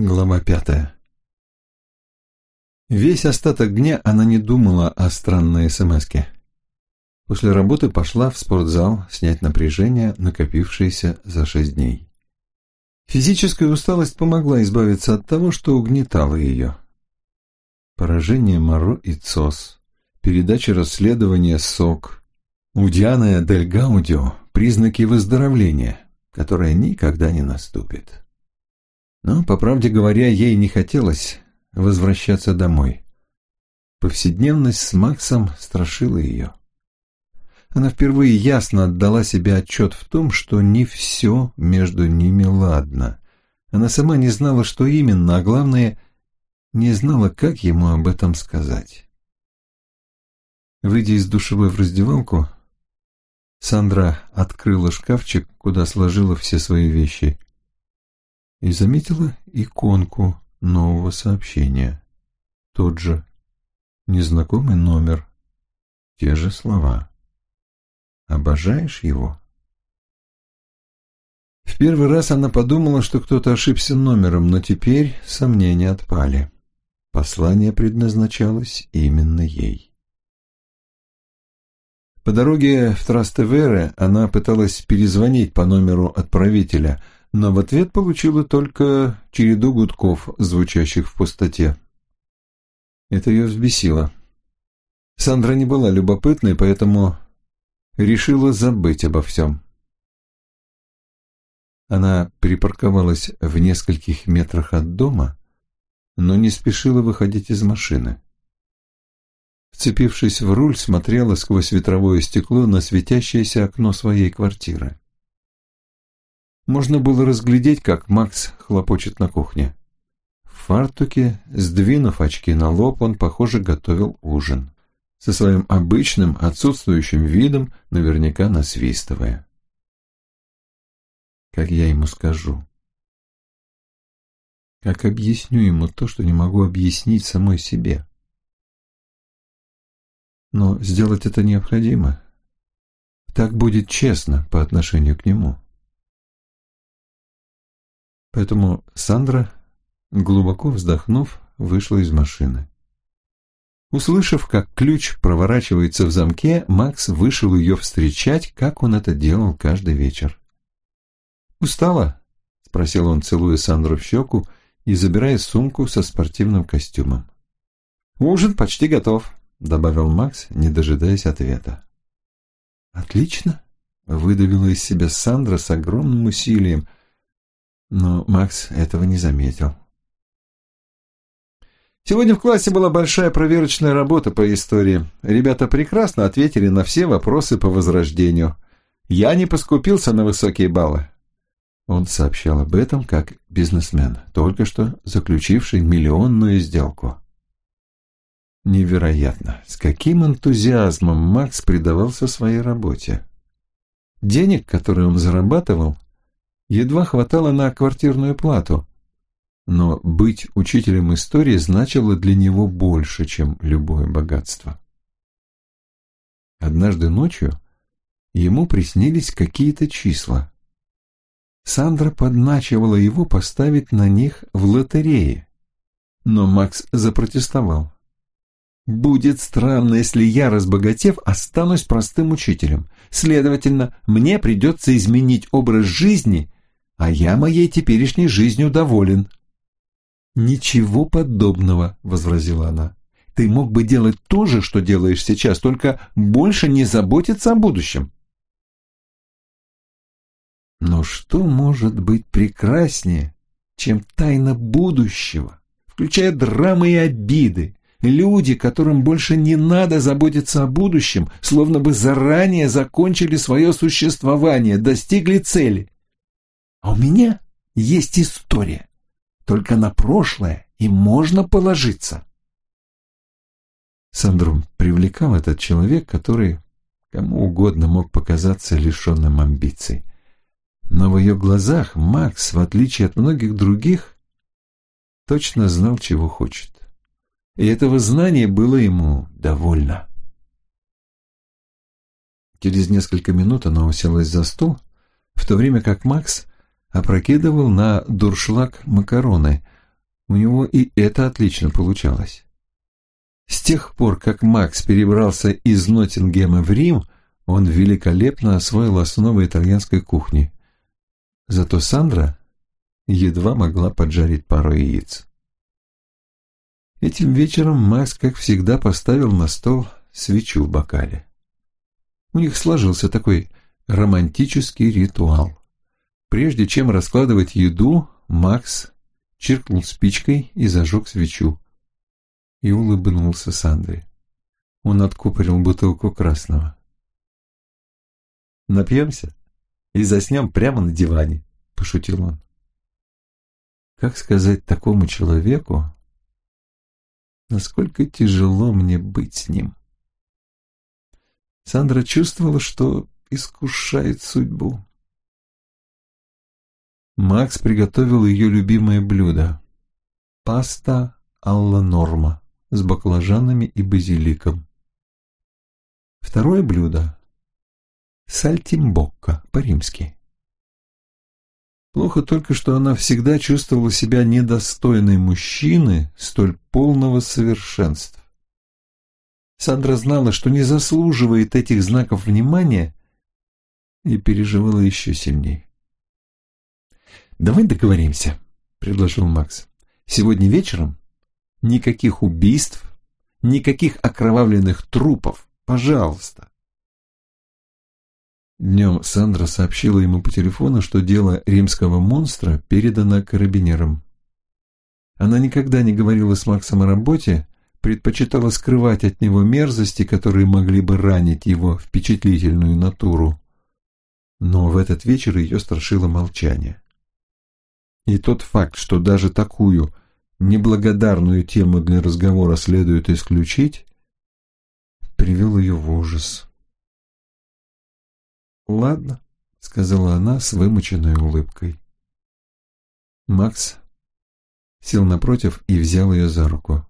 Глава пятая. Весь остаток дня она не думала о странной СМСке. После работы пошла в спортзал снять напряжение, накопившееся за шесть дней. Физическая усталость помогла избавиться от того, что угнетало ее. Поражение Моро и ЦОС, передача расследования СОК, Удиана Дель Гаудио – признаки выздоровления, которое никогда не наступит. Но, по правде говоря, ей не хотелось возвращаться домой. Повседневность с Максом страшила ее. Она впервые ясно отдала себе отчет в том, что не все между ними ладно. Она сама не знала, что именно, а главное, не знала, как ему об этом сказать. Выйдя из душевой в раздевалку, Сандра открыла шкафчик, куда сложила все свои вещи, и заметила иконку нового сообщения. Тот же незнакомый номер, те же слова. «Обожаешь его?» В первый раз она подумала, что кто-то ошибся номером, но теперь сомнения отпали. Послание предназначалось именно ей. По дороге в Трастевере она пыталась перезвонить по номеру отправителя – но в ответ получила только череду гудков, звучащих в пустоте. Это ее взбесило. Сандра не была любопытной, поэтому решила забыть обо всем. Она припарковалась в нескольких метрах от дома, но не спешила выходить из машины. Вцепившись в руль, смотрела сквозь ветровое стекло на светящееся окно своей квартиры. Можно было разглядеть, как Макс хлопочет на кухне. В фартуке, сдвинув очки на лоб, он, похоже, готовил ужин. Со своим обычным, отсутствующим видом, наверняка насвистывая. Как я ему скажу? Как объясню ему то, что не могу объяснить самой себе? Но сделать это необходимо. Так будет честно по отношению к нему. Поэтому Сандра, глубоко вздохнув, вышла из машины. Услышав, как ключ проворачивается в замке, Макс вышел ее встречать, как он это делал каждый вечер. «Устала?» — спросил он, целуя Сандру в щеку и забирая сумку со спортивным костюмом. «Ужин почти готов», — добавил Макс, не дожидаясь ответа. «Отлично», — выдавила из себя Сандра с огромным усилием, но Макс этого не заметил. Сегодня в классе была большая проверочная работа по истории. Ребята прекрасно ответили на все вопросы по возрождению. Я не поскупился на высокие баллы. Он сообщал об этом как бизнесмен, только что заключивший миллионную сделку. Невероятно, с каким энтузиазмом Макс предавался своей работе. Денег, которые он зарабатывал, едва хватало на квартирную плату. Но быть учителем истории значило для него больше, чем любое богатство. Однажды ночью ему приснились какие-то числа. Сандра подначивала его поставить на них в лотерее. Но Макс запротестовал. «Будет странно, если я, разбогатев, останусь простым учителем. Следовательно, мне придется изменить образ жизни а я моей теперешней жизнью доволен». «Ничего подобного», — возразила она. «Ты мог бы делать то же, что делаешь сейчас, только больше не заботиться о будущем». Но что может быть прекраснее, чем тайна будущего, включая драмы и обиды, люди, которым больше не надо заботиться о будущем, словно бы заранее закончили свое существование, достигли цели. А у меня есть история. Только на прошлое и можно положиться. Сандру привлекал этот человек, который кому угодно мог показаться лишенным амбиций. Но в ее глазах Макс, в отличие от многих других, точно знал, чего хочет. И этого знания было ему довольно. Через несколько минут она уселась за стол, в то время как Макс опрокидывал на дуршлаг макароны. У него и это отлично получалось. С тех пор, как Макс перебрался из Ноттингема в Рим, он великолепно освоил основы итальянской кухни. Зато Сандра едва могла поджарить пару яиц. Этим вечером Макс, как всегда, поставил на стол свечу в бокале. У них сложился такой романтический ритуал. Прежде чем раскладывать еду, Макс чиркнул спичкой и зажег свечу. И улыбнулся Сандре. Он откупорил бутылку красного. «Напьемся и заснем прямо на диване», — пошутил он. Как сказать такому человеку, насколько тяжело мне быть с ним? Сандра чувствовала, что искушает судьбу. Макс приготовил ее любимое блюдо – паста алла норма с баклажанами и базиликом. Второе блюдо – сальтимбокко по-римски. Плохо только, что она всегда чувствовала себя недостойной мужчины столь полного совершенства. Сандра знала, что не заслуживает этих знаков внимания и переживала еще сильнее. «Давай договоримся», — предложил Макс. «Сегодня вечером никаких убийств, никаких окровавленных трупов. Пожалуйста». Днем Сандра сообщила ему по телефону, что дело римского монстра передано карабинерам. Она никогда не говорила с Максом о работе, предпочитала скрывать от него мерзости, которые могли бы ранить его впечатлительную натуру. Но в этот вечер ее страшило молчание. И тот факт, что даже такую неблагодарную тему для разговора следует исключить, привел ее в ужас. «Ладно», — сказала она с вымученной улыбкой. Макс сел напротив и взял ее за руку.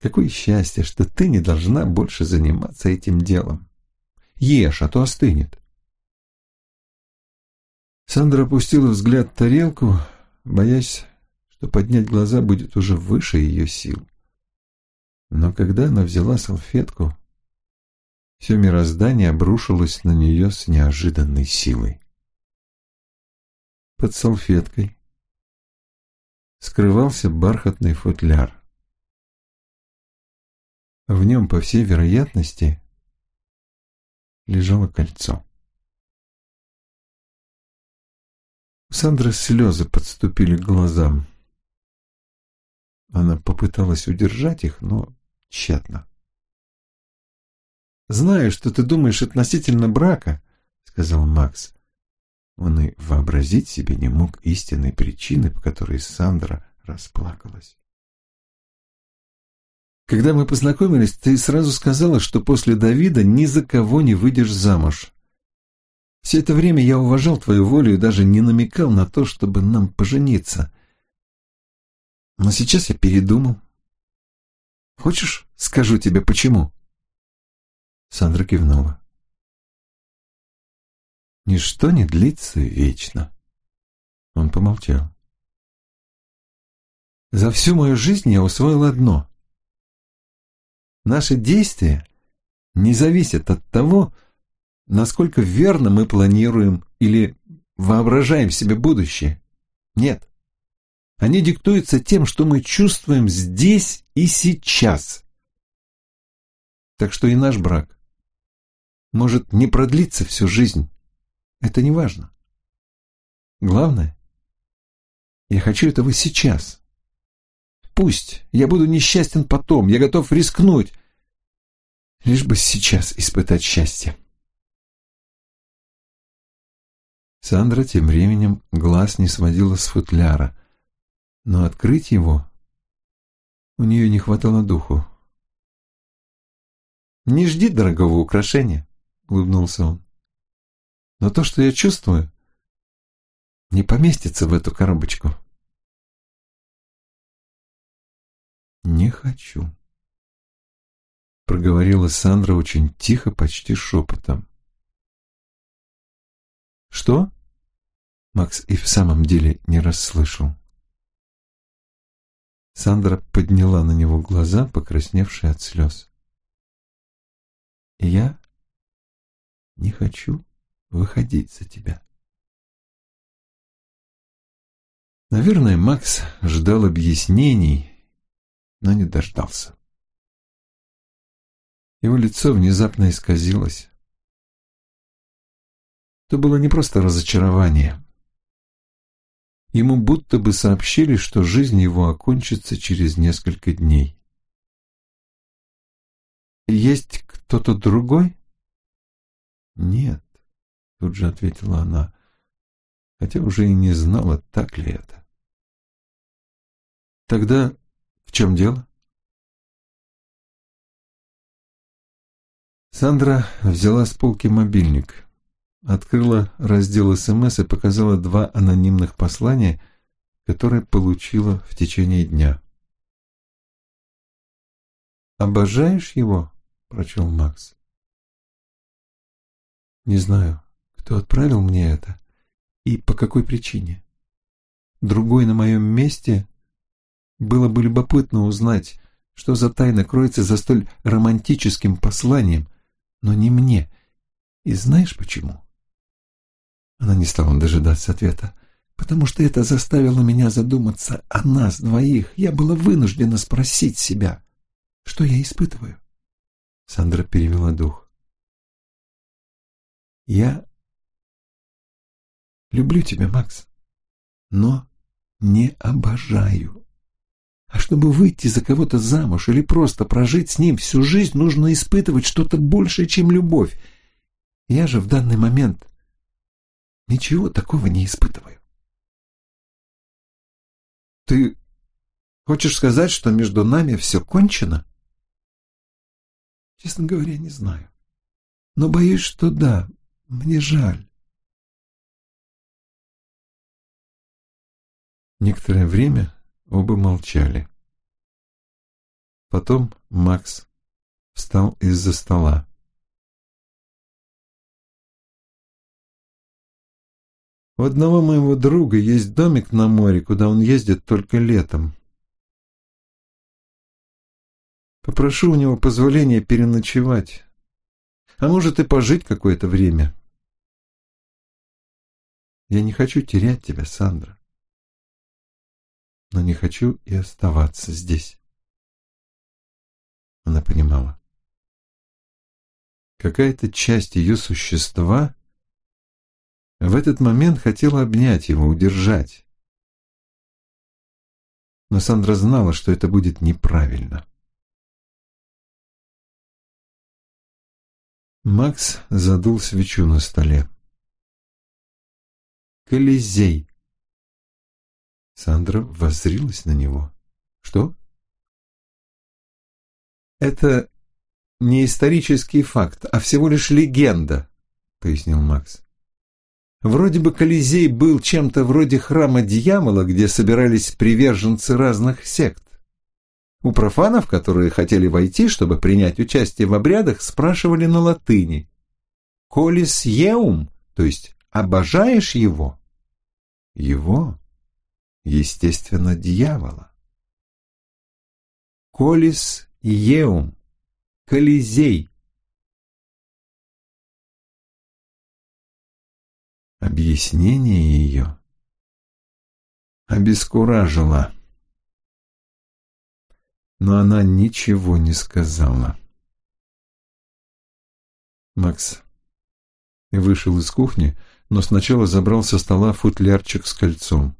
«Какое счастье, что ты не должна больше заниматься этим делом. Ешь, а то остынет». Сандра опустила взгляд в тарелку, боясь, что поднять глаза будет уже выше ее сил. Но когда она взяла салфетку, все мироздание обрушилось на нее с неожиданной силой. Под салфеткой скрывался бархатный футляр. В нем, по всей вероятности, лежало кольцо. Сандры слезы подступили к глазам. Она попыталась удержать их, но тщетно. «Знаю, что ты думаешь относительно брака», — сказал Макс. Он и вообразить себе не мог истинной причины, по которой Сандра расплакалась. «Когда мы познакомились, ты сразу сказала, что после Давида ни за кого не выйдешь замуж. Все это время я уважал твою волю и даже не намекал на то, чтобы нам пожениться. Но сейчас я передумал. Хочешь, скажу тебе, почему?» Сандра кивнула. «Ничто не длится вечно». Он помолчал. «За всю мою жизнь я усвоил одно. Наши действия не зависят от того, насколько верно мы планируем или воображаем себе будущее. Нет. Они диктуются тем, что мы чувствуем здесь и сейчас. Так что и наш брак может не продлиться всю жизнь. Это не важно. Главное, я хочу этого сейчас. Пусть я буду несчастен потом, я готов рискнуть, лишь бы сейчас испытать счастье. Сандра тем временем глаз не сводила с футляра, но открыть его у нее не хватало духу. «Не жди дорогого украшения», — улыбнулся он. «Но то, что я чувствую, не поместится в эту коробочку». «Не хочу», — проговорила Сандра очень тихо, почти шепотом. «Что?» Макс и в самом деле не расслышал. Сандра подняла на него глаза, покрасневшие от слез. «Я не хочу выходить за тебя». Наверное, Макс ждал объяснений, но не дождался. Его лицо внезапно исказилось. Это было не просто разочарование. Ему будто бы сообщили, что жизнь его окончится через несколько дней. «Есть кто-то другой?» «Нет», — тут же ответила она, хотя уже и не знала, так ли это. «Тогда в чем дело?» Сандра взяла с полки мобильник открыла раздел СМС и показала два анонимных послания, которые получила в течение дня. «Обожаешь его?» – прочел Макс. «Не знаю, кто отправил мне это и по какой причине. Другой на моем месте было бы любопытно узнать, что за тайна кроется за столь романтическим посланием, но не мне. И знаешь почему?» Она не стала дожидаться ответа, потому что это заставило меня задуматься о нас двоих. Я была вынуждена спросить себя, что я испытываю. Сандра перевела дух. Я люблю тебя, Макс, но не обожаю. А чтобы выйти за кого-то замуж или просто прожить с ним всю жизнь, нужно испытывать что-то большее, чем любовь. Я же в данный момент Ничего такого не испытываю. Ты хочешь сказать, что между нами все кончено? Честно говоря, не знаю. Но боюсь, что да, мне жаль. Некоторое время оба молчали. Потом Макс встал из-за стола. У одного моего друга есть домик на море, куда он ездит только летом. Попрошу у него позволения переночевать, а может и пожить какое-то время. Я не хочу терять тебя, Сандра, но не хочу и оставаться здесь. Она понимала. Какая-то часть ее существа в этот момент хотела обнять его, удержать. Но Сандра знала, что это будет неправильно. Макс задул свечу на столе. Колизей. Сандра воззрилась на него. Что? Это не исторический факт, а всего лишь легенда, пояснил Макс. Вроде бы Колизей был чем-то вроде храма дьявола, где собирались приверженцы разных сект. У профанов, которые хотели войти, чтобы принять участие в обрядах, спрашивали на латыни «Колис еум», то есть «обожаешь его?» Его? Естественно, дьявола. «Колис еум», «Колизей», Объяснение ее обескуражило. Но она ничего не сказала. Макс вышел из кухни, но сначала забрал со стола футлярчик с кольцом.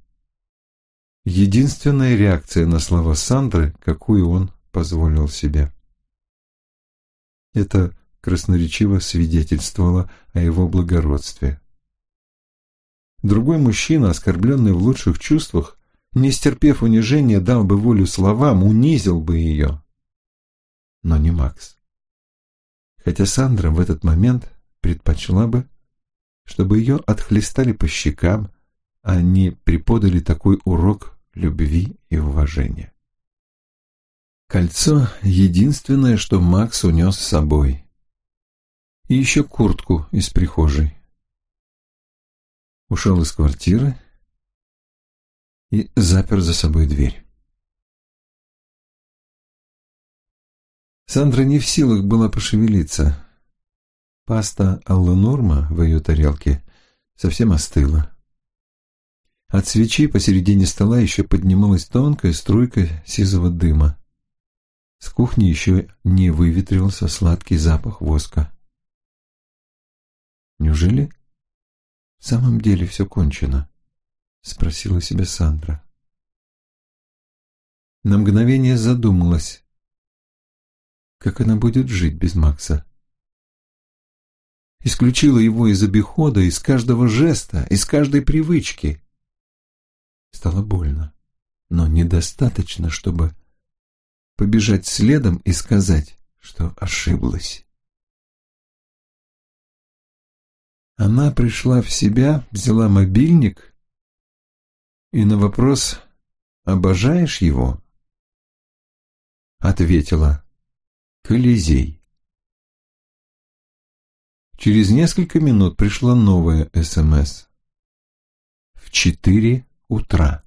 Единственная реакция на слова Сандры, какую он позволил себе. Это красноречиво свидетельствовало о его благородстве. Другой мужчина, оскорбленный в лучших чувствах, не стерпев унижения, дал бы волю словам, унизил бы ее. Но не Макс. Хотя Сандра в этот момент предпочла бы, чтобы ее отхлестали по щекам, а не преподали такой урок любви и уважения. Кольцо — единственное, что Макс унес с собой. И еще куртку из прихожей ушел из квартиры и запер за собой дверь. Сандра не в силах была пошевелиться. Паста Алла Норма в ее тарелке совсем остыла. От свечи посередине стола еще поднималась тонкая струйка сизого дыма. С кухни еще не выветрился сладкий запах воска. «Неужели в самом деле все кончено?» — спросила себя Сандра. На мгновение задумалась, как она будет жить без Макса. Исключила его из обихода, из каждого жеста, из каждой привычки. Стало больно, но недостаточно, чтобы побежать следом и сказать, что ошиблась. Она пришла в себя, взяла мобильник и на вопрос «Обожаешь его?» ответила «Колизей». Через несколько минут пришла новая СМС. В четыре утра.